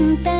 Cuenta